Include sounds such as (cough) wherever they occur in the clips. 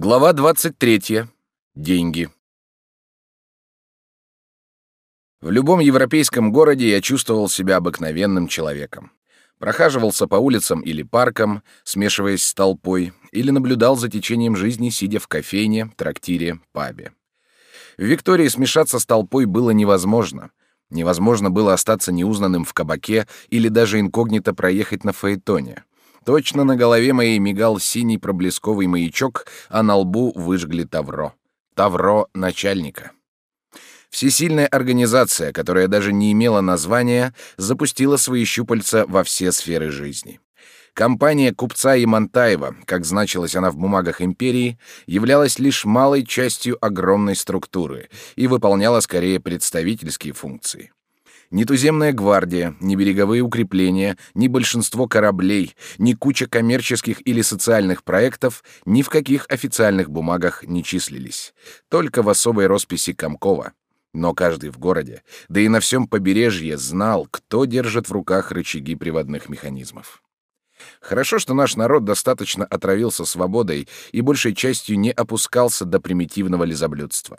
Глава 23. Деньги. В любом европейском городе я чувствовал себя обыкновенным человеком. Прохаживался по улицам или паркам, смешиваясь с толпой, или наблюдал за течением жизни, сидя в кофейне, трактире, пабе. В Виктории смешаться с толпой было невозможно. Невозможно было остаться неузнанным в кабаке или даже инкогнито проехать на фаэтоне. Точно на голове моей мигал синий проблесковый маячок, а на лбу выжгли тавро. Тавро начальника. Всесильная организация, которая даже не имела названия, запустила свои щупальца во все сферы жизни. Компания купца Имантаева, как значилась она в бумагах империи, являлась лишь малой частью огромной структуры и выполняла скорее представительские функции. Ни туземная гвардия, ни береговые укрепления, ни большинство кораблей, ни куча коммерческих или социальных проектов ни в каких официальных бумагах не числились. Только в особой росписи Комкова. Но каждый в городе, да и на всем побережье, знал, кто держит в руках рычаги приводных механизмов. Хорошо, что наш народ достаточно отравился свободой и большей частью не опускался до примитивного лизоблюдства.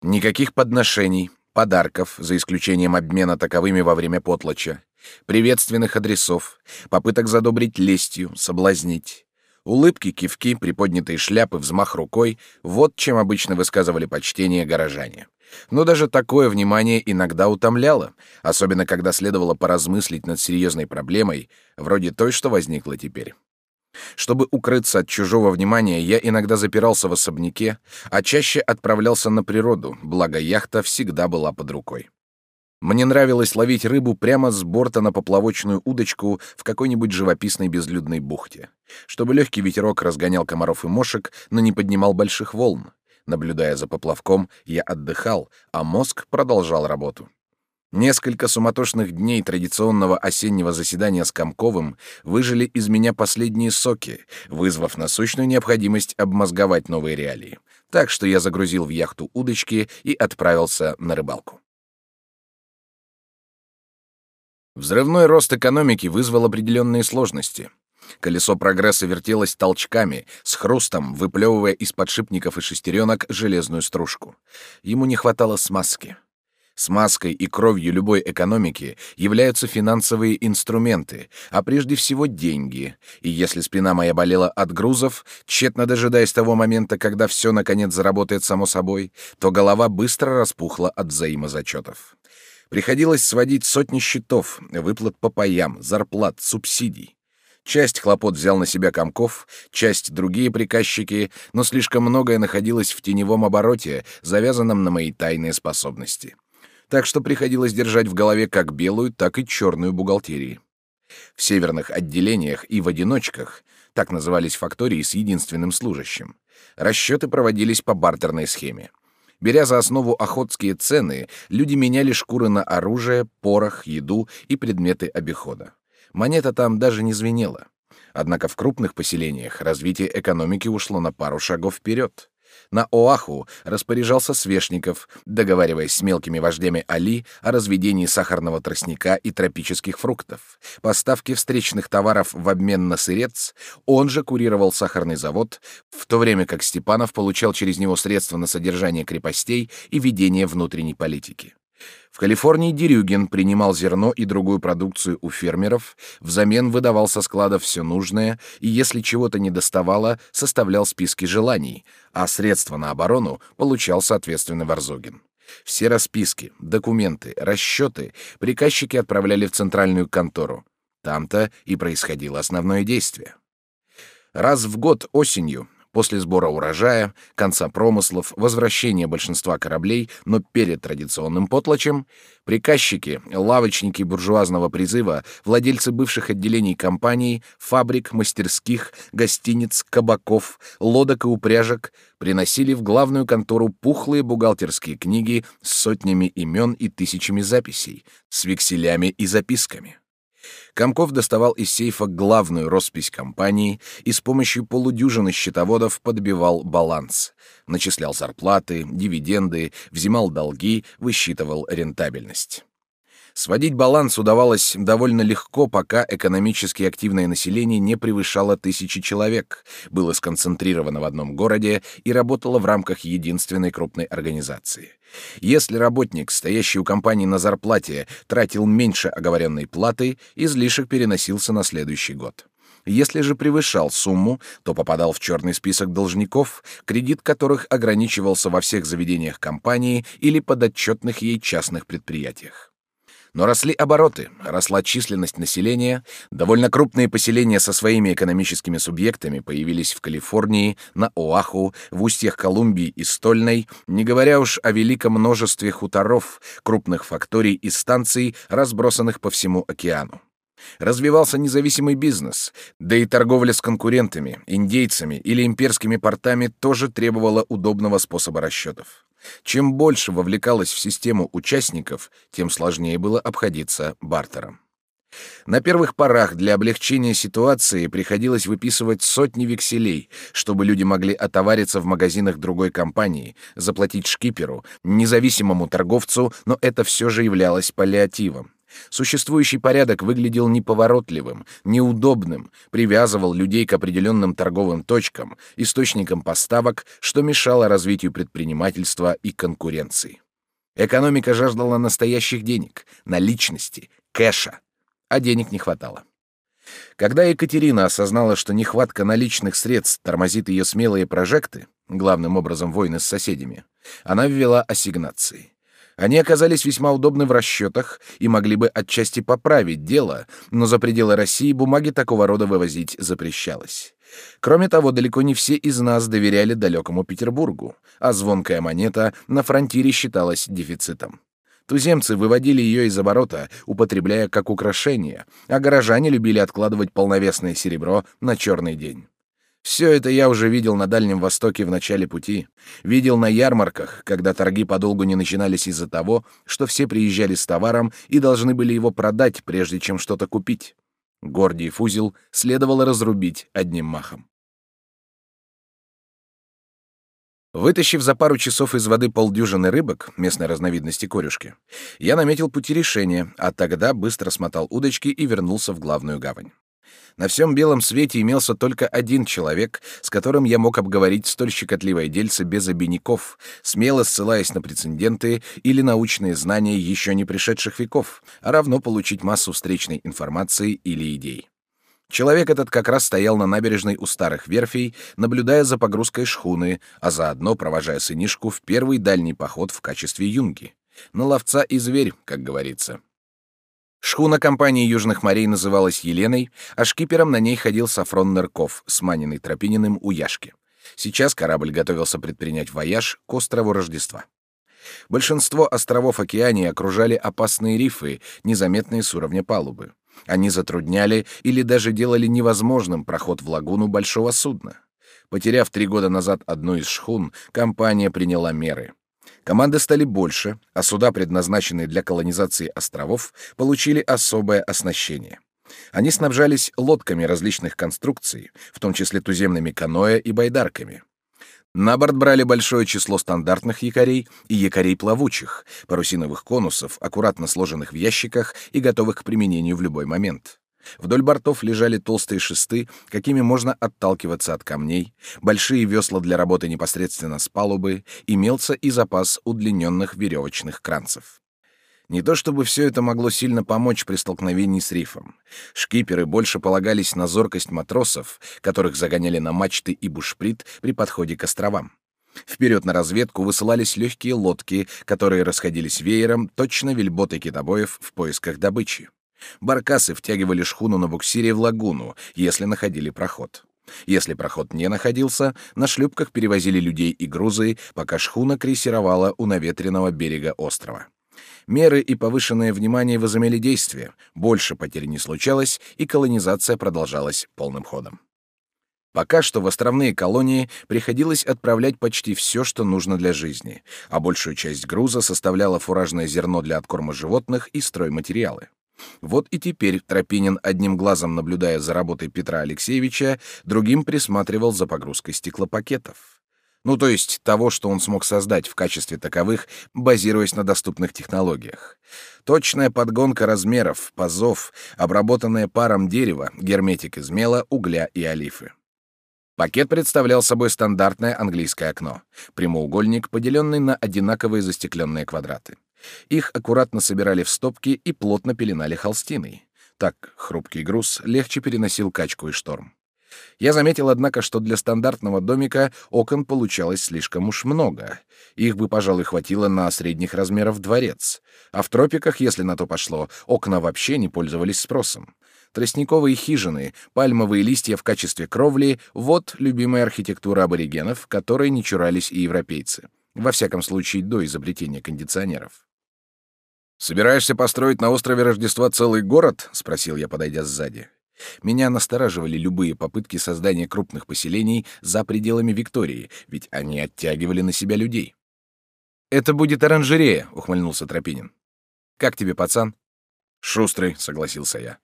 Никаких подношений, подарков, за исключением обмена таковыми во время потлача, приветственных адресов, попыток задобрить лестью, соблазнить. Улыбки, кивки, приподнятые шляпы, взмах рукой — вот чем обычно высказывали почтение горожане. Но даже такое внимание иногда утомляло, особенно когда следовало поразмыслить над серьезной проблемой, вроде той, что возникла теперь. Чтобы укрыться от чужого внимания, я иногда запирался в особняке, а чаще отправлялся на природу, благо яхта всегда была под рукой. Мне нравилось ловить рыбу прямо с борта на поплавочную удочку в какой-нибудь живописной безлюдной бухте, чтобы легкий ветерок разгонял комаров и мошек, но не поднимал больших волн. Наблюдая за поплавком, я отдыхал, а мозг продолжал работу. Несколько суматошных дней традиционного осеннего заседания с Комковым выжили из меня последние соки, вызвав насущную необходимость обмозговать новые реалии. Так что я загрузил в яхту удочки и отправился на рыбалку. Взрывной рост экономики вызвал определенные сложности. Колесо прогресса вертелось толчками, с хрустом, выплевывая из подшипников и шестеренок железную стружку. Ему не хватало смазки. Смазкой и кровью любой экономики являются финансовые инструменты, а прежде всего деньги. И если спина моя болела от грузов, тщетно дожидаясь того момента, когда все наконец заработает само собой, то голова быстро распухла от взаимозачетов. Приходилось сводить сотни счетов, выплат по паям, зарплат, субсидий. Часть хлопот взял на себя Комков, часть — другие приказчики, но слишком многое находилось в теневом обороте, завязанном на мои тайные способности так что приходилось держать в голове как белую, так и черную бухгалтерии. В северных отделениях и в одиночках, так назывались фактории с единственным служащим, расчеты проводились по бартерной схеме. Беря за основу охотские цены, люди меняли шкуры на оружие, порох, еду и предметы обихода. Монета там даже не звенела. Однако в крупных поселениях развитие экономики ушло на пару шагов вперед. На Оаху распоряжался Свешников, договариваясь с мелкими вождями Али о разведении сахарного тростника и тропических фруктов, поставке встречных товаров в обмен на сырец, он же курировал сахарный завод, в то время как Степанов получал через него средства на содержание крепостей и ведение внутренней политики. В Калифорнии Дерюгин принимал зерно и другую продукцию у фермеров, взамен выдавал со складов все нужное и, если чего-то не доставало, составлял списки желаний, а средства на оборону получал, соответственно, Варзогин. Все расписки, документы, расчеты приказчики отправляли в центральную контору. Там-то и происходило основное действие. Раз в год осенью После сбора урожая, конца промыслов, возвращения большинства кораблей, но перед традиционным потлачем, приказчики, лавочники буржуазного призыва, владельцы бывших отделений компаний, фабрик, мастерских, гостиниц, кабаков, лодок и упряжек приносили в главную контору пухлые бухгалтерские книги с сотнями имен и тысячами записей, с векселями и записками. Комков доставал из сейфа главную роспись компании и с помощью полудюжины счетоводов подбивал баланс, начислял зарплаты, дивиденды, взимал долги, высчитывал рентабельность. Сводить баланс удавалось довольно легко, пока экономически активное население не превышало тысячи человек, было сконцентрировано в одном городе и работало в рамках единственной крупной организации. Если работник, стоящий у компании на зарплате, тратил меньше оговоренной платы, излишек переносился на следующий год. Если же превышал сумму, то попадал в черный список должников, кредит которых ограничивался во всех заведениях компании или подотчетных ей частных предприятиях. Но росли обороты, росла численность населения, довольно крупные поселения со своими экономическими субъектами появились в Калифорнии, на Оаху, в устьях Колумбии и Стольной, не говоря уж о великом множестве хуторов, крупных факторий и станций, разбросанных по всему океану. Развивался независимый бизнес, да и торговля с конкурентами, индейцами или имперскими портами тоже требовала удобного способа расчетов. Чем больше вовлекалось в систему участников, тем сложнее было обходиться бартером. На первых порах для облегчения ситуации приходилось выписывать сотни векселей, чтобы люди могли отовариться в магазинах другой компании, заплатить шкиперу, независимому торговцу, но это все же являлось паллиативом. Существующий порядок выглядел неповоротливым, неудобным, привязывал людей к определенным торговым точкам, источникам поставок, что мешало развитию предпринимательства и конкуренции. Экономика жаждала настоящих денег, наличности, кэша, а денег не хватало. Когда Екатерина осознала, что нехватка наличных средств тормозит ее смелые прожекты, главным образом войны с соседями, она ввела ассигнации. Они оказались весьма удобны в расчетах и могли бы отчасти поправить дело, но за пределы России бумаги такого рода вывозить запрещалось. Кроме того, далеко не все из нас доверяли далекому Петербургу, а звонкая монета на фронтире считалась дефицитом. Туземцы выводили ее из оборота, употребляя как украшение, а горожане любили откладывать полновесное серебро на черный день. Все это я уже видел на Дальнем Востоке в начале пути. Видел на ярмарках, когда торги подолгу не начинались из-за того, что все приезжали с товаром и должны были его продать, прежде чем что-то купить. Гордиев узел следовало разрубить одним махом. Вытащив за пару часов из воды полдюжины рыбок, местной разновидности корюшки, я наметил пути решения, а тогда быстро смотал удочки и вернулся в главную гавань. На всем белом свете имелся только один человек, с которым я мог обговорить столь щекотливое дельце без обиняков, смело ссылаясь на прецеденты или научные знания еще не пришедших веков, а равно получить массу встречной информации или идей. Человек этот как раз стоял на набережной у старых верфей, наблюдая за погрузкой шхуны, а заодно провожая сынишку в первый дальний поход в качестве юнги. На ловца и зверь, как говорится. Шхуна компании Южных морей называлась Еленой, а шкипером на ней ходил Сафрон Нырков, сманенный Тропининым у Яшки. Сейчас корабль готовился предпринять вояж к острову Рождества. Большинство островов Океании окружали опасные рифы, незаметные с уровня палубы. Они затрудняли или даже делали невозможным проход в лагуну большого судна. Потеряв три года назад одну из шхун, компания приняла меры. Команды стали больше, а суда, предназначенные для колонизации островов, получили особое оснащение. Они снабжались лодками различных конструкций, в том числе туземными каноэ и байдарками. На борт брали большое число стандартных якорей и якорей плавучих, парусиновых конусов, аккуратно сложенных в ящиках и готовых к применению в любой момент. Вдоль бортов лежали толстые шесты, какими можно отталкиваться от камней, большие весла для работы непосредственно с палубы, имелся и запас удлиненных веревочных кранцев. Не то чтобы все это могло сильно помочь при столкновении с рифом. Шкиперы больше полагались на зоркость матросов, которых загоняли на мачты и бушприт при подходе к островам. Вперед на разведку высылались легкие лодки, которые расходились веером, точно вельботы китобоев в поисках добычи. Баркасы втягивали шхуну на буксире в лагуну, если находили проход. Если проход не находился, на шлюпках перевозили людей и грузы, пока шхуна крейсировала у наветренного берега острова. Меры и повышенное внимание возымели действие, больше потерь не случалось, и колонизация продолжалась полным ходом. Пока что в островные колонии приходилось отправлять почти все, что нужно для жизни, а большую часть груза составляло фуражное зерно для откорма животных и стройматериалы. Вот и теперь Тропинин, одним глазом наблюдая за работой Петра Алексеевича, другим присматривал за погрузкой стеклопакетов. Ну, то есть того, что он смог создать в качестве таковых, базируясь на доступных технологиях. Точная подгонка размеров, пазов, обработанное паром дерево, герметик из мела, угля и олифы. Пакет представлял собой стандартное английское окно, прямоугольник, поделенный на одинаковые застекленные квадраты. Их аккуратно собирали в стопки и плотно пеленали холстиной. Так хрупкий груз легче переносил качку и шторм. Я заметил, однако, что для стандартного домика окон получалось слишком уж много. Их бы, пожалуй, хватило на средних размеров дворец. А в тропиках, если на то пошло, окна вообще не пользовались спросом. Тростниковые хижины, пальмовые листья в качестве кровли — вот любимая архитектура аборигенов, которой не чурались и европейцы. Во всяком случае, до изобретения кондиционеров. «Собираешься построить на острове Рождества целый город?» — спросил я, подойдя сзади. Меня настораживали любые попытки создания крупных поселений за пределами Виктории, ведь они оттягивали на себя людей. «Это будет оранжерея», — ухмыльнулся Тропинин. «Как тебе, пацан?» «Шустрый», — согласился я.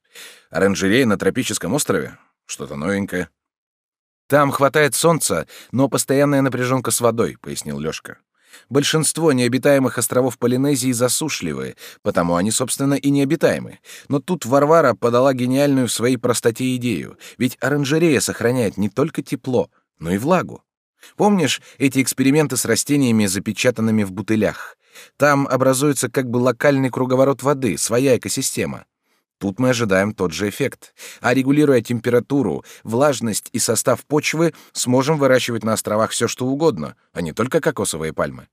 «Оранжерея на тропическом острове? Что-то новенькое». «Там хватает солнца, но постоянная напряженка с водой», — пояснил Лёшка. Большинство необитаемых островов Полинезии засушливые, потому они, собственно, и необитаемы. Но тут Варвара подала гениальную в своей простоте идею, ведь оранжерея сохраняет не только тепло, но и влагу. Помнишь эти эксперименты с растениями, запечатанными в бутылях? Там образуется как бы локальный круговорот воды, своя экосистема. Тут мы ожидаем тот же эффект. А регулируя температуру, влажность и состав почвы, сможем выращивать на островах все, что угодно, а не только кокосовые пальмы.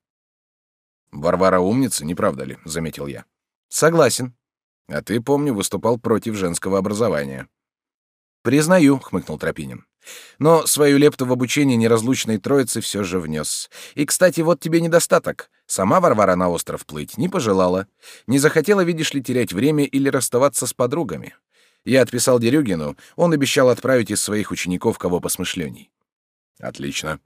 «Варвара умница, не правда ли?» — заметил я. «Согласен. А ты, помню, выступал против женского образования». «Признаю», — хмыкнул Тропинин. Но свою лепту в обучение неразлучной троицы все же внес. И, кстати, вот тебе недостаток. Сама Варвара на остров плыть не пожелала. Не захотела, видишь ли, терять время или расставаться с подругами. Я отписал Дерюгину, он обещал отправить из своих учеников кого посмышленней. Отлично.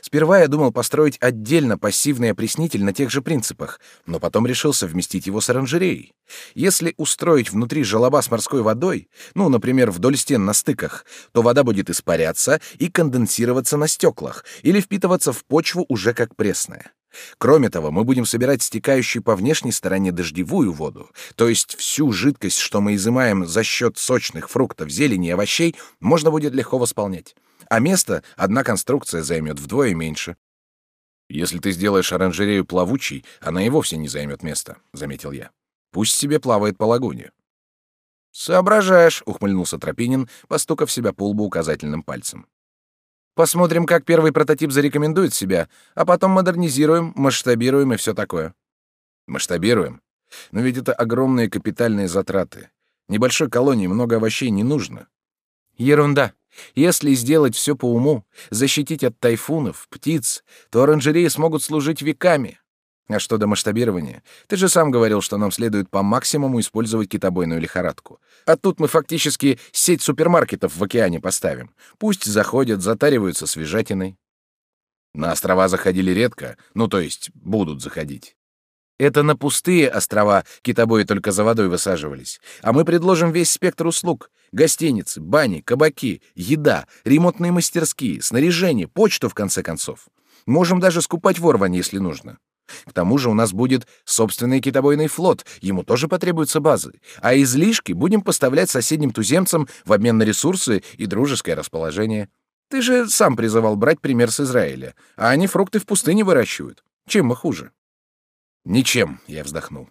Сперва я думал построить отдельно пассивный опреснитель на тех же принципах, но потом решил совместить его с оранжереей. Если устроить внутри желоба с морской водой, ну, например, вдоль стен на стыках, то вода будет испаряться и конденсироваться на стеклах или впитываться в почву уже как пресная. Кроме того, мы будем собирать стекающую по внешней стороне дождевую воду, то есть всю жидкость, что мы изымаем за счет сочных фруктов, зелени и овощей, можно будет легко восполнять а место одна конструкция займет вдвое меньше. Если ты сделаешь оранжерею плавучей, она и вовсе не займет места, заметил я. Пусть себе плавает по лагуне. Соображаешь, ухмыльнулся Тропинин, постукав себя по лбу указательным пальцем. Посмотрим, как первый прототип зарекомендует себя, а потом модернизируем, масштабируем и все такое. Масштабируем? Но ведь это огромные капитальные затраты. Небольшой колонии много овощей не нужно. Ерунда. Если сделать все по уму, защитить от тайфунов, птиц, то оранжереи смогут служить веками. А что до масштабирования? Ты же сам говорил, что нам следует по максимуму использовать китобойную лихорадку. А тут мы фактически сеть супермаркетов в океане поставим. Пусть заходят, затариваются свежатиной. На острова заходили редко, ну то есть будут заходить. Это на пустые острова китобои только за водой высаживались. А мы предложим весь спектр услуг. Гостиницы, бани, кабаки, еда, ремонтные мастерские, снаряжение, почту, в конце концов. Можем даже скупать ворвань, если нужно. К тому же у нас будет собственный китобойный флот, ему тоже потребуются базы. А излишки будем поставлять соседним туземцам в обмен на ресурсы и дружеское расположение. Ты же сам призывал брать пример с Израиля, а они фрукты в пустыне выращивают. Чем мы хуже? Ничем, я вздохнул.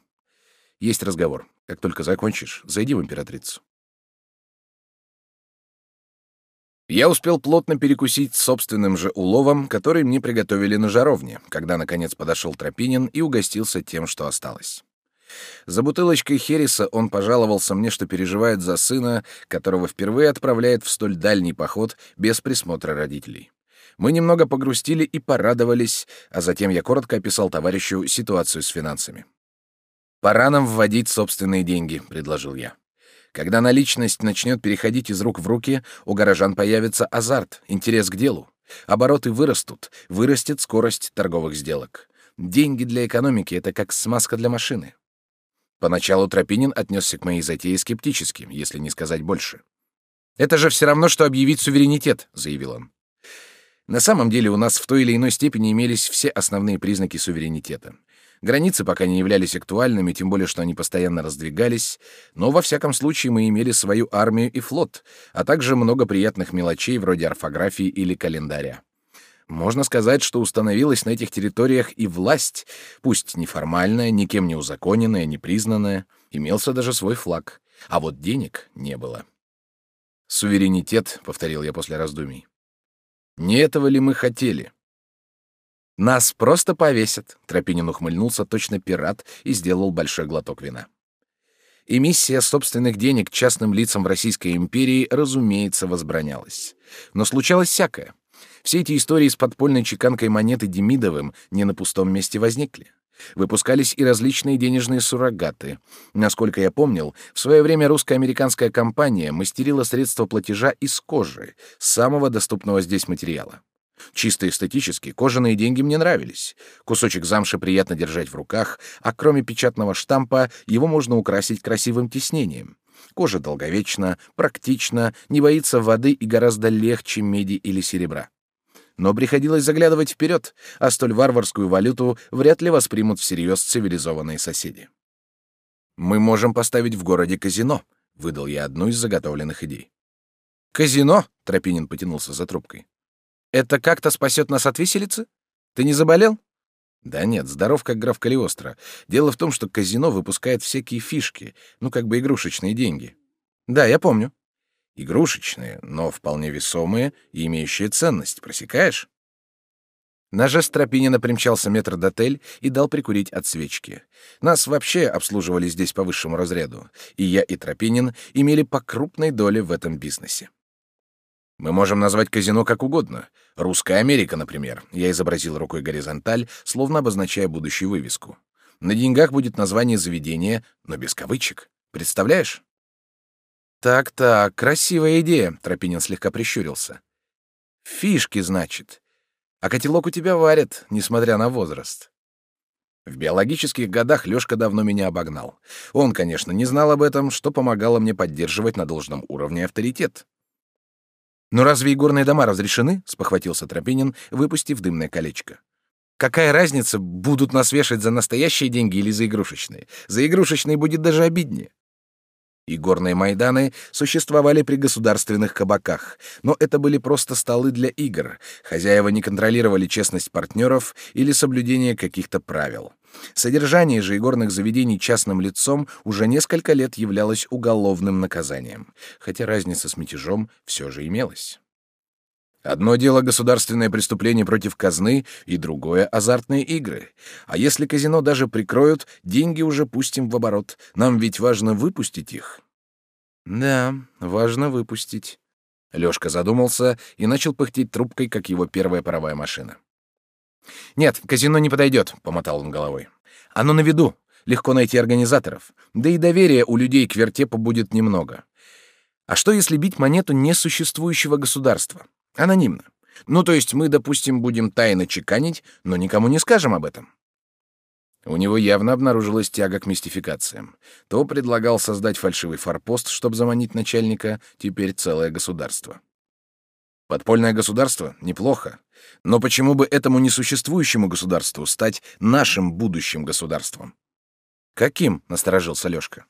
Есть разговор. Как только закончишь, зайди в императрицу. Я успел плотно перекусить собственным же уловом, который мне приготовили на жаровне, когда наконец подошел Тропинин и угостился тем, что осталось. За бутылочкой Хереса он пожаловался мне, что переживает за сына, которого впервые отправляет в столь дальний поход без присмотра родителей. Мы немного погрустили и порадовались, а затем я коротко описал товарищу ситуацию с финансами. «Пора нам вводить собственные деньги», — предложил я. «Когда наличность начнет переходить из рук в руки, у горожан появится азарт, интерес к делу. Обороты вырастут, вырастет скорость торговых сделок. Деньги для экономики — это как смазка для машины». Поначалу Тропинин отнесся к моей затее скептически, если не сказать больше. «Это же все равно, что объявить суверенитет», — заявил он. На самом деле у нас в той или иной степени имелись все основные признаки суверенитета. Границы пока не являлись актуальными, тем более что они постоянно раздвигались, но во всяком случае мы имели свою армию и флот, а также много приятных мелочей вроде орфографии или календаря. Можно сказать, что установилась на этих территориях и власть, пусть неформальная, никем не узаконенная, не признанная, имелся даже свой флаг, а вот денег не было. «Суверенитет», — повторил я после раздумий. «Не этого ли мы хотели?» «Нас просто повесят», — Тропинин ухмыльнулся, точно пират, и сделал большой глоток вина. Эмиссия собственных денег частным лицам в Российской империи, разумеется, возбранялась. Но случалось всякое. Все эти истории с подпольной чеканкой монеты Демидовым не на пустом месте возникли. Выпускались и различные денежные суррогаты. Насколько я помнил, в свое время русско-американская компания мастерила средства платежа из кожи, самого доступного здесь материала. Чисто эстетически кожаные деньги мне нравились. Кусочек замши приятно держать в руках, а кроме печатного штампа его можно украсить красивым тиснением. Кожа долговечна, практична, не боится воды и гораздо легче меди или серебра но приходилось заглядывать вперед, а столь варварскую валюту вряд ли воспримут всерьез цивилизованные соседи. «Мы можем поставить в городе казино», — выдал я одну из заготовленных идей. «Казино?» — Тропинин потянулся за трубкой. «Это как-то спасет нас от виселицы? Ты не заболел?» «Да нет, здоров, как граф Калиостро. Дело в том, что казино выпускает всякие фишки, ну, как бы игрушечные деньги». «Да, я помню». Игрушечные, но вполне весомые и имеющие ценность, просекаешь? На жест Тропинина примчался метрдотель и дал прикурить от свечки. Нас вообще обслуживали здесь по высшему разряду, и я и Тропинин имели по крупной доле в этом бизнесе. Мы можем назвать казино как угодно. Русская Америка, например. Я изобразил рукой горизонталь, словно обозначая будущую вывеску. На деньгах будет название заведения, но без кавычек. Представляешь? «Так-так, красивая идея», — Тропинин слегка прищурился. «Фишки, значит. А котелок у тебя варят, несмотря на возраст». В биологических годах Лёшка давно меня обогнал. Он, конечно, не знал об этом, что помогало мне поддерживать на должном уровне авторитет. «Но разве игорные дома разрешены?» — спохватился Тропинин, выпустив дымное колечко. «Какая разница, будут нас вешать за настоящие деньги или за игрушечные? За игрушечные будет даже обиднее». И горные майданы существовали при государственных кабаках, но это были просто столы для игр. Хозяева не контролировали честность партнеров или соблюдение каких-то правил. Содержание же игорных заведений частным лицом уже несколько лет являлось уголовным наказанием, хотя разница с мятежом все же имелась. Одно дело государственное преступление против казны, и другое — азартные игры. А если казино даже прикроют, деньги уже пустим в оборот. Нам ведь важно выпустить их. Да, важно выпустить. Лёшка задумался и начал пыхтеть трубкой, как его первая паровая машина. «Нет, казино не подойдет», — помотал он головой. «Оно на виду. Легко найти организаторов. Да и доверия у людей к вертепу будет немного. А что, если бить монету несуществующего государства? Анонимно. Ну, то есть мы, допустим, будем тайно чеканить, но никому не скажем об этом. У него явно обнаружилась тяга к мистификациям. То предлагал создать фальшивый форпост, чтобы заманить начальника, теперь целое государство. Подпольное государство — неплохо. Но почему бы этому несуществующему государству стать нашим будущим государством? «Каким?» — насторожился Лёшка.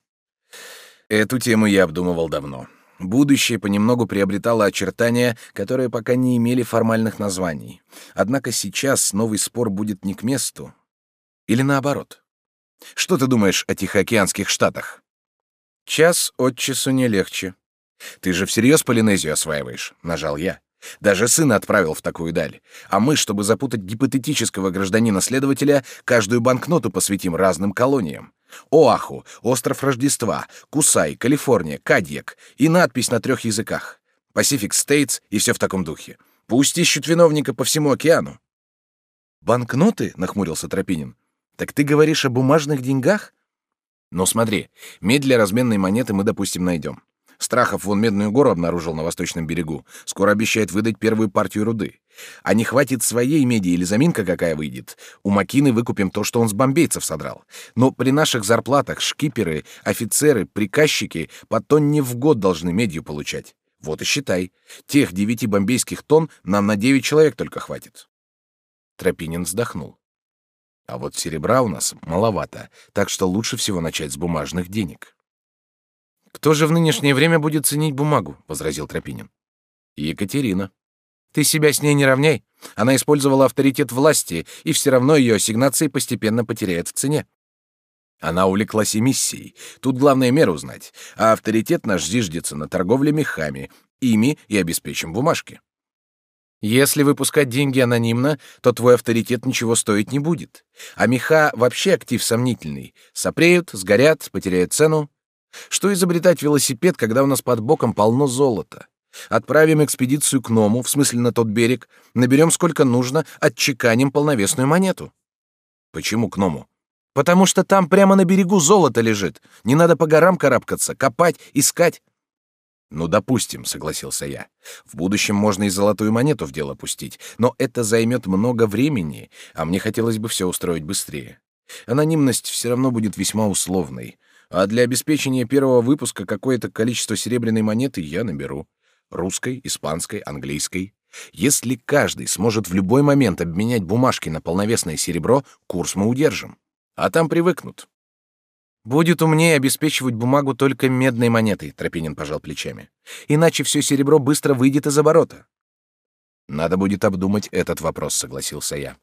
Эту тему я обдумывал давно. Будущее понемногу приобретало очертания, которые пока не имели формальных названий. Однако сейчас новый спор будет не к месту. Или наоборот. Что ты думаешь о Тихоокеанских штатах? Час от часу не легче. Ты же всерьез Полинезию осваиваешь, нажал я. Даже сына отправил в такую даль. А мы, чтобы запутать гипотетического гражданина-следователя, каждую банкноту посвятим разным колониям. Оаху, остров Рождества, Кусай, Калифорния, Кадьяк и надпись на трех языках. Pacific States и все в таком духе. Пусть ищут виновника по всему океану. «Банкноты?» — нахмурился Тропинин. «Так ты говоришь о бумажных деньгах?» «Ну смотри, медь для разменной монеты мы, допустим, найдем. Страхов вон Медную гору обнаружил на восточном берегу. Скоро обещает выдать первую партию руды. А не хватит своей меди или заминка какая выйдет. У Макины выкупим то, что он с бомбейцев содрал. Но при наших зарплатах шкиперы, офицеры, приказчики по тонне в год должны медью получать. Вот и считай. Тех девяти бомбейских тонн нам на девять человек только хватит. Тропинин вздохнул. А вот серебра у нас маловато, так что лучше всего начать с бумажных денег. Кто же в нынешнее время будет ценить бумагу? возразил Тропинин. Екатерина. Ты себя с ней не равняй. Она использовала авторитет власти, и все равно ее ассигнации постепенно потеряют в цене. Она увлеклась эмиссией. Тут главное меру узнать. А авторитет наш зиждется на торговле мехами. Ими и обеспечим бумажки. Если выпускать деньги анонимно, то твой авторитет ничего стоить не будет. А меха вообще актив сомнительный. Сопреют, сгорят, потеряют цену. Что изобретать велосипед, когда у нас под боком полно золота? Отправим экспедицию к Ному, в смысле на тот берег, наберем сколько нужно, отчеканим полновесную монету. Почему к Ному? Потому что там прямо на берегу золото лежит. Не надо по горам карабкаться, копать, искать. Ну, допустим, согласился я. В будущем можно и золотую монету в дело пустить, но это займет много времени, а мне хотелось бы все устроить быстрее. Анонимность все равно будет весьма условной, а для обеспечения первого выпуска какое-то количество серебряной монеты я наберу. Русской, испанской, английской. Если каждый сможет в любой момент обменять бумажки на полновесное серебро, курс мы удержим. А там привыкнут. Будет умнее обеспечивать бумагу только медной монетой, Тропинин пожал плечами. Иначе все серебро быстро выйдет из оборота. Надо будет обдумать этот вопрос, согласился я.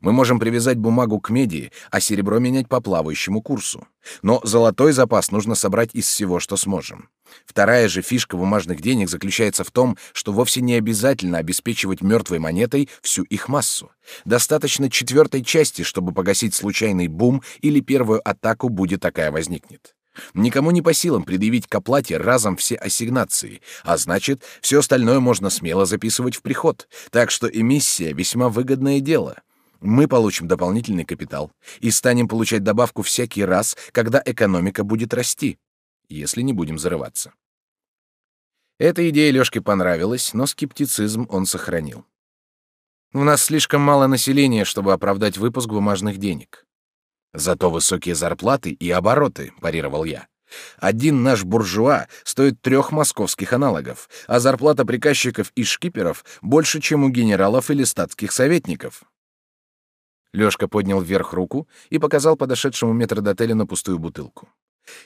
Мы можем привязать бумагу к меди, а серебро менять по плавающему курсу. Но золотой запас нужно собрать из всего, что сможем. Вторая же фишка бумажных денег заключается в том, что вовсе не обязательно обеспечивать мертвой монетой всю их массу. Достаточно четвертой части, чтобы погасить случайный бум или первую атаку, будет такая возникнет. Никому не по силам предъявить к оплате разом все ассигнации, а значит, все остальное можно смело записывать в приход. Так что эмиссия — весьма выгодное дело. Мы получим дополнительный капитал и станем получать добавку всякий раз, когда экономика будет расти, если не будем зарываться. Эта идея Лёшке понравилась, но скептицизм он сохранил. У нас слишком мало населения, чтобы оправдать выпуск бумажных денег. Зато высокие зарплаты и обороты, парировал я. Один наш буржуа стоит трех московских аналогов, а зарплата приказчиков и шкиперов больше, чем у генералов или статских советников. Лёшка поднял вверх руку и показал подошедшему метрдотелю на пустую бутылку.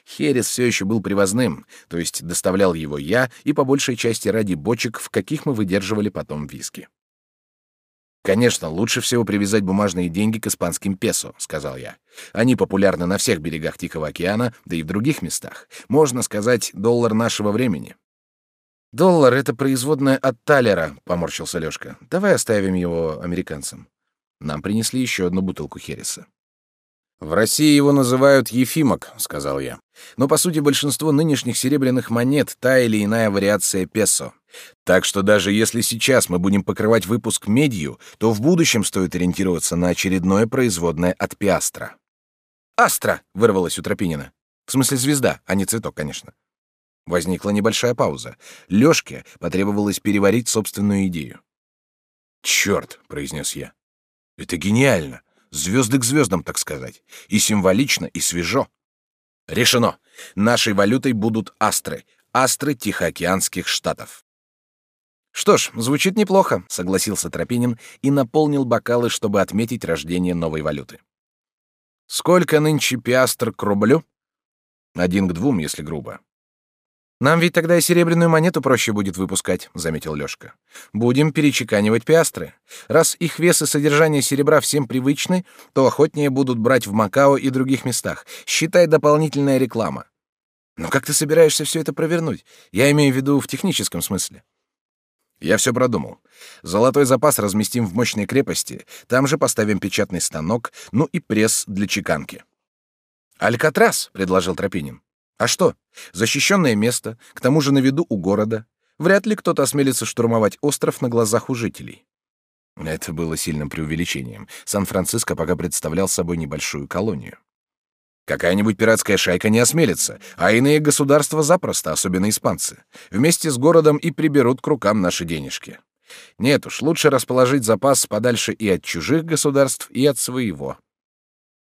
Херес все еще был привозным, то есть доставлял его я и по большей части ради бочек, в каких мы выдерживали потом виски. Конечно, лучше всего привязать бумажные деньги к испанским песо, сказал я. Они популярны на всех берегах Тихого океана, да и в других местах. Можно сказать, доллар нашего времени. Доллар это производная от талера, поморщился Лёшка. Давай оставим его американцам. Нам принесли еще одну бутылку хереса. В России его называют Ефимок, сказал я. Но по сути большинство нынешних серебряных монет та или иная вариация песо. Так что даже если сейчас мы будем покрывать выпуск медью, то в будущем стоит ориентироваться на очередное производное от пиастра. Астра вырвалось у Тропинина. В смысле звезда, а не цветок, конечно. Возникла небольшая пауза. Лёшке потребовалось переварить собственную идею. «Чёрт!» — произнес я. «Это гениально! Звезды к звездам, так сказать. И символично, и свежо. Решено. Нашей валютой будут астры. Астры Тихоокеанских штатов. Что ж, звучит неплохо, согласился Тропинин и наполнил бокалы, чтобы отметить рождение новой валюты. Сколько нынче пиастр к рублю? Один к двум, если грубо. Нам ведь тогда и серебряную монету проще будет выпускать, заметил Лёшка. Будем перечеканивать пиастры. Раз их вес и содержание серебра всем привычны, то охотнее будут брать в Макао и других местах. Считай дополнительная реклама. Но как ты собираешься все это провернуть? Я имею в виду в техническом смысле. Я все продумал. Золотой запас разместим в мощной крепости, там же поставим печатный станок, ну и пресс для чеканки. Алькатрас, предложил Тропинин. А что? Защищенное место, к тому же на виду у города. Вряд ли кто-то осмелится штурмовать остров на глазах у жителей. Это было сильным преувеличением. Сан-Франциско пока представлял собой небольшую колонию. Какая-нибудь пиратская шайка не осмелится, а иные государства запросто, особенно испанцы. Вместе с городом и приберут к рукам наши денежки. Нет уж, лучше расположить запас подальше и от чужих государств, и от своего.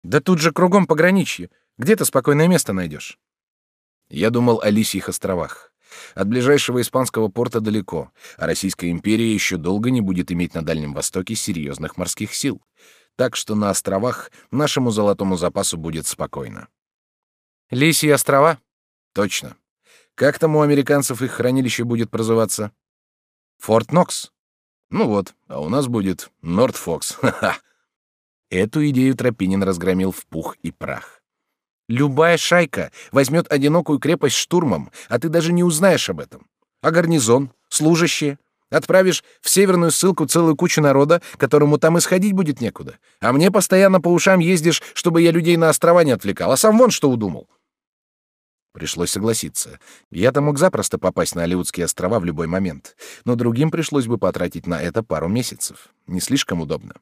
Да тут же кругом пограничье. Где ты спокойное место найдешь? Я думал о Лисьих островах. От ближайшего испанского порта далеко, а Российская империя еще долго не будет иметь на Дальнем Востоке серьезных морских сил. Так что на островах нашему золотому запасу будет спокойно. Лисьи острова? Точно. Как там у американцев их хранилище будет прозываться? Форт Нокс. Ну вот, а у нас будет Норт Фокс. (laughs) Ха-ха. Эту идею Тропинин разгромил в пух и прах. Любая шайка возьмет одинокую крепость штурмом, а ты даже не узнаешь об этом. А гарнизон, служащие, отправишь в северную ссылку целую кучу народа, которому там исходить будет некуда. А мне постоянно по ушам ездишь, чтобы я людей на острова не отвлекал, а сам вон что удумал. Пришлось согласиться. Я-то мог запросто попасть на Алиутские острова в любой момент, но другим пришлось бы потратить на это пару месяцев. Не слишком удобно.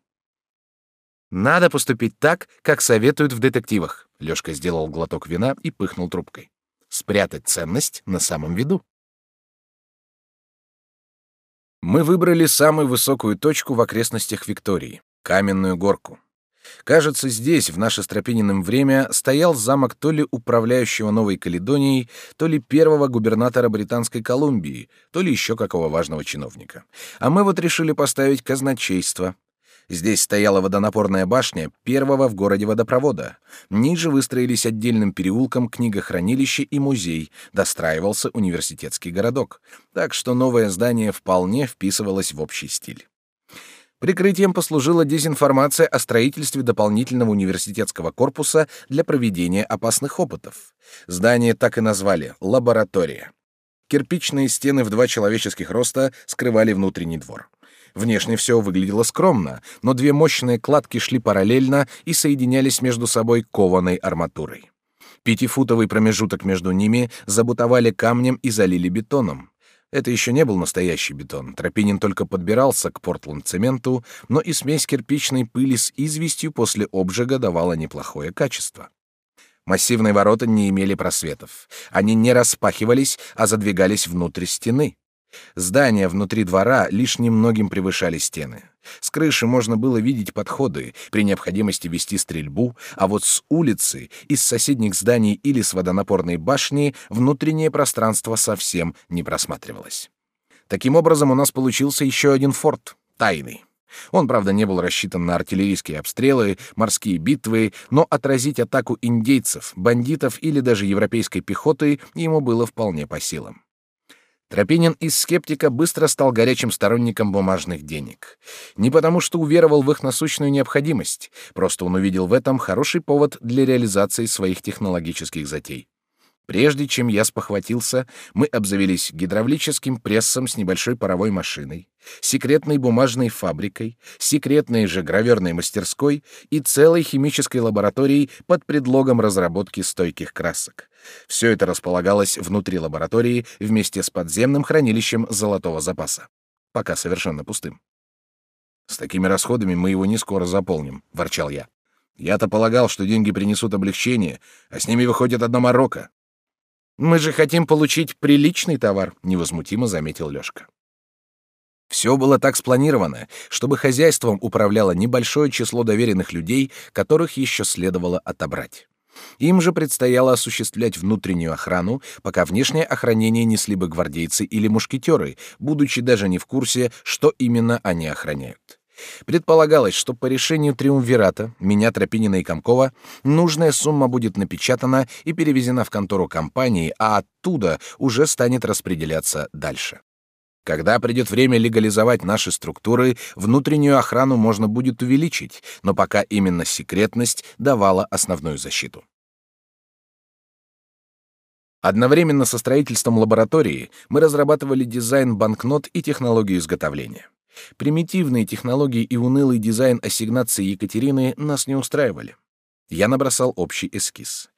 Надо поступить так, как советуют в детективах. Лёшка сделал глоток вина и пыхнул трубкой. Спрятать ценность на самом виду. Мы выбрали самую высокую точку в окрестностях Виктории — каменную горку. Кажется, здесь, в наше Стропининым время, стоял замок то ли управляющего Новой Каледонией, то ли первого губернатора Британской Колумбии, то ли еще какого важного чиновника. А мы вот решили поставить казначейство, Здесь стояла водонапорная башня первого в городе водопровода. Ниже выстроились отдельным переулком книгохранилище и музей, достраивался университетский городок. Так что новое здание вполне вписывалось в общий стиль. Прикрытием послужила дезинформация о строительстве дополнительного университетского корпуса для проведения опасных опытов. Здание так и назвали — лаборатория. Кирпичные стены в два человеческих роста скрывали внутренний двор. Внешне все выглядело скромно, но две мощные кладки шли параллельно и соединялись между собой кованой арматурой. Пятифутовый промежуток между ними забутовали камнем и залили бетоном. Это еще не был настоящий бетон. Тропинин только подбирался к Портленд-цементу, но и смесь кирпичной пыли с известью после обжига давала неплохое качество. Массивные ворота не имели просветов. Они не распахивались, а задвигались внутрь стены. Здания внутри двора лишь немногим превышали стены. С крыши можно было видеть подходы, при необходимости вести стрельбу, а вот с улицы, из соседних зданий или с водонапорной башни внутреннее пространство совсем не просматривалось. Таким образом, у нас получился еще один форт, тайный. Он, правда, не был рассчитан на артиллерийские обстрелы, морские битвы, но отразить атаку индейцев, бандитов или даже европейской пехоты ему было вполне по силам. Тропинин из скептика быстро стал горячим сторонником бумажных денег. Не потому, что уверовал в их насущную необходимость, просто он увидел в этом хороший повод для реализации своих технологических затей. Прежде чем я спохватился, мы обзавелись гидравлическим прессом с небольшой паровой машиной, секретной бумажной фабрикой, секретной же граверной мастерской и целой химической лабораторией под предлогом разработки стойких красок. Все это располагалось внутри лаборатории вместе с подземным хранилищем золотого запаса, пока совершенно пустым. «С такими расходами мы его не скоро заполним», — ворчал я. «Я-то полагал, что деньги принесут облегчение, а с ними выходит одно Марокко. Мы же хотим получить приличный товар, невозмутимо заметил Лёшка. Все было так спланировано, чтобы хозяйством управляло небольшое число доверенных людей, которых еще следовало отобрать. Им же предстояло осуществлять внутреннюю охрану, пока внешнее охранение несли бы гвардейцы или мушкетеры, будучи даже не в курсе, что именно они охраняют. Предполагалось, что по решению Триумвирата, меня, Тропинина и Комкова, нужная сумма будет напечатана и перевезена в контору компании, а оттуда уже станет распределяться дальше. Когда придет время легализовать наши структуры, внутреннюю охрану можно будет увеличить, но пока именно секретность давала основную защиту. Одновременно со строительством лаборатории мы разрабатывали дизайн банкнот и технологию изготовления. Примитивные технологии и унылый дизайн ассигнаций Екатерины нас не устраивали. Я набросал общий эскиз.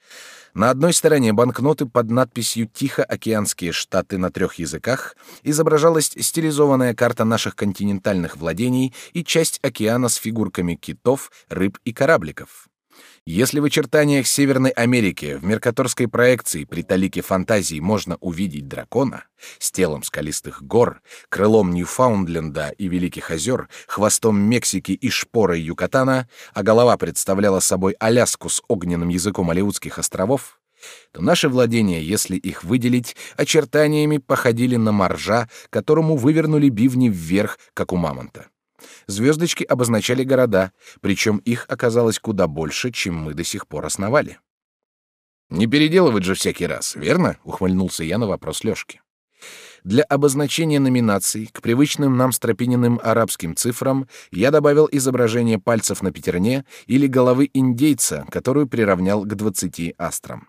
На одной стороне банкноты под надписью «Тихоокеанские штаты» на трех языках изображалась стилизованная карта наших континентальных владений и часть океана с фигурками китов, рыб и корабликов. Если в очертаниях Северной Америки в меркаторской проекции при талике фантазии можно увидеть дракона с телом скалистых гор, крылом Ньюфаундленда и Великих озер, хвостом Мексики и шпорой Юкатана, а голова представляла собой Аляску с огненным языком Алеутских островов, то наши владения, если их выделить, очертаниями походили на моржа, которому вывернули бивни вверх, как у мамонта. Звездочки обозначали города, причем их оказалось куда больше, чем мы до сих пор основали. «Не переделывать же всякий раз, верно?» — ухмыльнулся я на вопрос Лёшки. Для обозначения номинаций к привычным нам стропининым арабским цифрам я добавил изображение пальцев на пятерне или головы индейца, которую приравнял к двадцати астрам.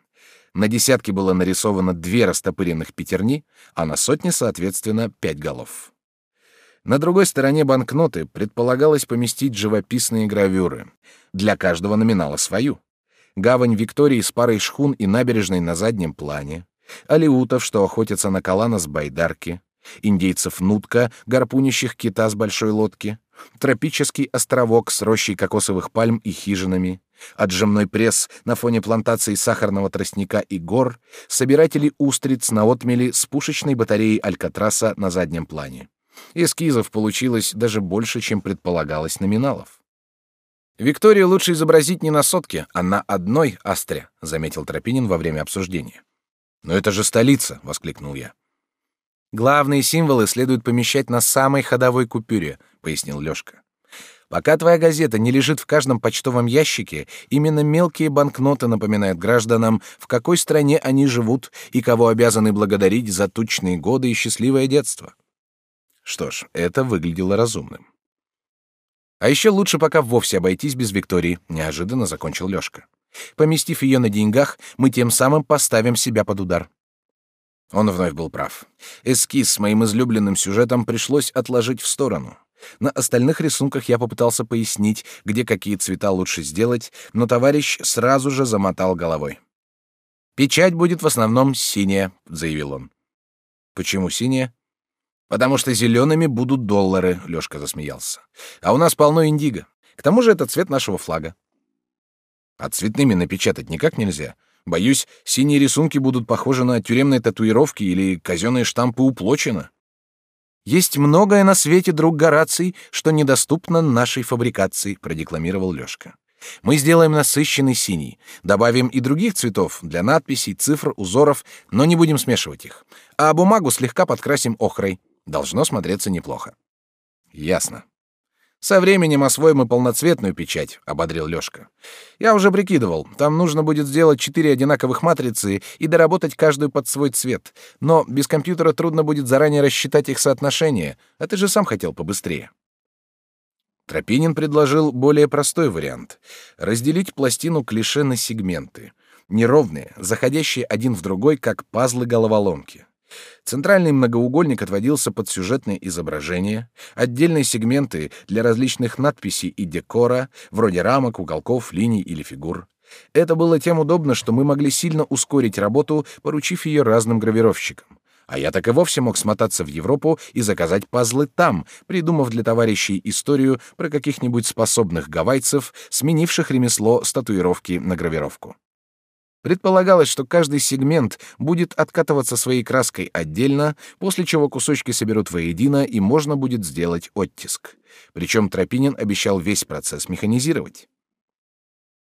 На десятке было нарисовано две растопыренных пятерни, а на сотне, соответственно, пять голов. На другой стороне банкноты предполагалось поместить живописные гравюры. Для каждого номинала свою. Гавань Виктории с парой шхун и набережной на заднем плане. Алиутов, что охотятся на калана с байдарки. Индейцев Нутка, гарпунящих кита с большой лодки. Тропический островок с рощей кокосовых пальм и хижинами отжимной пресс на фоне плантаций сахарного тростника и гор, собиратели устриц на отмели с пушечной батареей Алькатраса на заднем плане. Эскизов получилось даже больше, чем предполагалось номиналов. «Викторию лучше изобразить не на сотке, а на одной астре», — заметил Тропинин во время обсуждения. «Но это же столица!» — воскликнул я. «Главные символы следует помещать на самой ходовой купюре», — пояснил Лёшка. Пока твоя газета не лежит в каждом почтовом ящике, именно мелкие банкноты напоминают гражданам, в какой стране они живут и кого обязаны благодарить за тучные годы и счастливое детство. Что ж, это выглядело разумным. А еще лучше пока вовсе обойтись без Виктории, неожиданно закончил Лёшка. Поместив ее на деньгах, мы тем самым поставим себя под удар. Он вновь был прав. Эскиз с моим излюбленным сюжетом пришлось отложить в сторону. На остальных рисунках я попытался пояснить, где какие цвета лучше сделать, но товарищ сразу же замотал головой. «Печать будет в основном синяя», — заявил он. «Почему синяя?» «Потому что зелеными будут доллары», — Лёшка засмеялся. «А у нас полно индиго. К тому же это цвет нашего флага». «А цветными напечатать никак нельзя. Боюсь, синие рисунки будут похожи на тюремные татуировки или казенные штампы уплочено». Есть многое на свете, друг Гораций, что недоступно нашей фабрикации, продекламировал Лёшка. Мы сделаем насыщенный синий, добавим и других цветов для надписей, цифр, узоров, но не будем смешивать их. А бумагу слегка подкрасим охрой. Должно смотреться неплохо. Ясно. Со временем освоим и полноцветную печать, ободрил Лёшка. Я уже прикидывал, там нужно будет сделать четыре одинаковых матрицы и доработать каждую под свой цвет. Но без компьютера трудно будет заранее рассчитать их соотношение, а ты же сам хотел побыстрее. Тропинин предложил более простой вариант — разделить пластину клише на сегменты, неровные, заходящие один в другой, как пазлы-головоломки. Центральный многоугольник отводился под сюжетные изображения, отдельные сегменты для различных надписей и декора, вроде рамок, уголков, линий или фигур. Это было тем удобно, что мы могли сильно ускорить работу, поручив ее разным гравировщикам. А я так и вовсе мог смотаться в Европу и заказать пазлы там, придумав для товарищей историю про каких-нибудь способных гавайцев, сменивших ремесло с татуировки на гравировку. Предполагалось, что каждый сегмент будет откатываться своей краской отдельно, после чего кусочки соберут воедино и можно будет сделать оттиск. Причем Тропинин обещал весь процесс механизировать.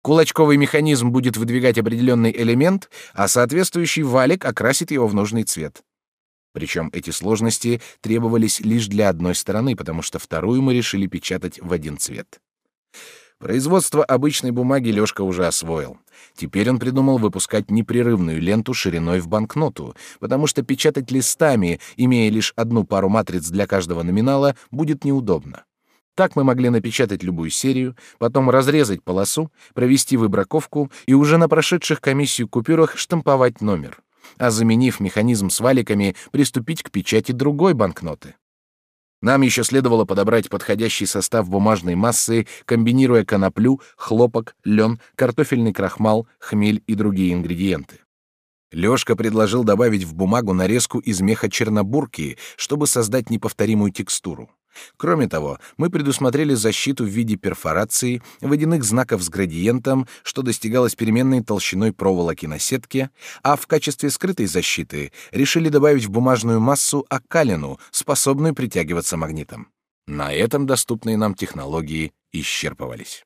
Кулачковый механизм будет выдвигать определенный элемент, а соответствующий валик окрасит его в нужный цвет. Причем эти сложности требовались лишь для одной стороны, потому что вторую мы решили печатать в один цвет. Производство обычной бумаги Лёшка уже освоил. Теперь он придумал выпускать непрерывную ленту шириной в банкноту, потому что печатать листами, имея лишь одну пару матриц для каждого номинала, будет неудобно. Так мы могли напечатать любую серию, потом разрезать полосу, провести выбраковку и уже на прошедших комиссию купюрах штамповать номер, а заменив механизм с валиками, приступить к печати другой банкноты. Нам еще следовало подобрать подходящий состав бумажной массы, комбинируя коноплю, хлопок, лен, картофельный крахмал, хмель и другие ингредиенты. Лёшка предложил добавить в бумагу нарезку из меха чернобурки, чтобы создать неповторимую текстуру. Кроме того, мы предусмотрели защиту в виде перфорации, водяных знаков с градиентом, что достигалось переменной толщиной проволоки на сетке, а в качестве скрытой защиты решили добавить в бумажную массу окалину, способную притягиваться магнитом. На этом доступные нам технологии исчерпывались.